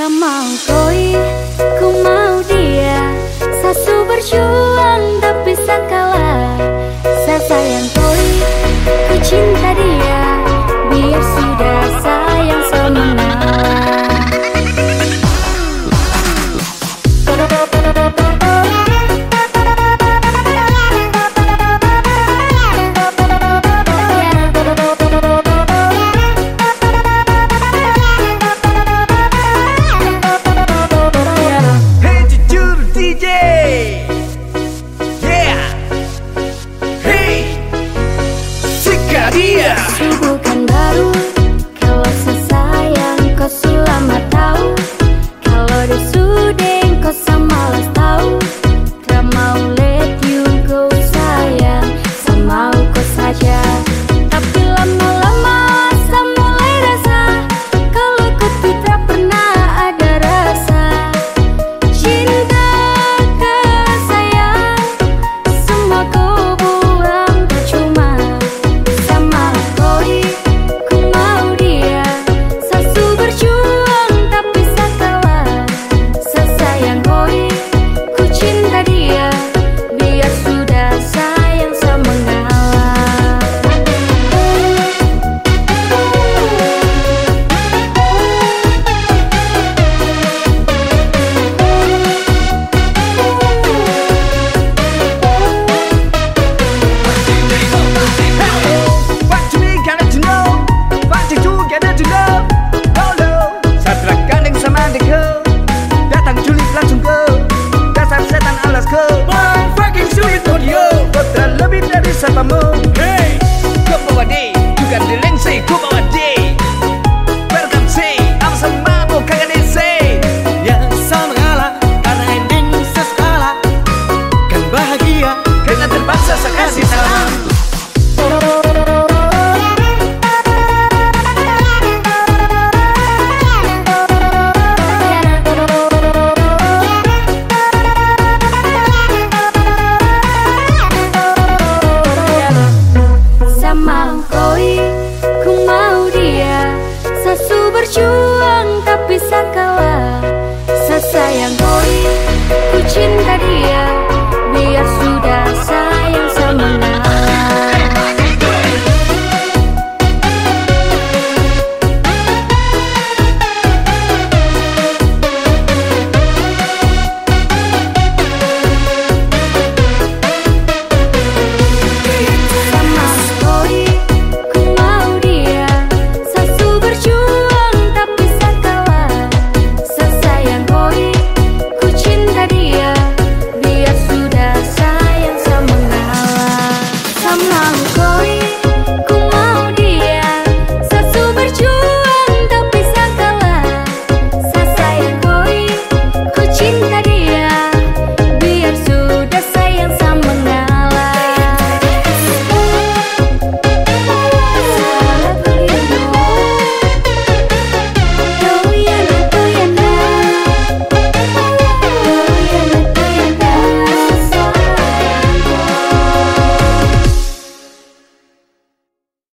sama koi Yeah.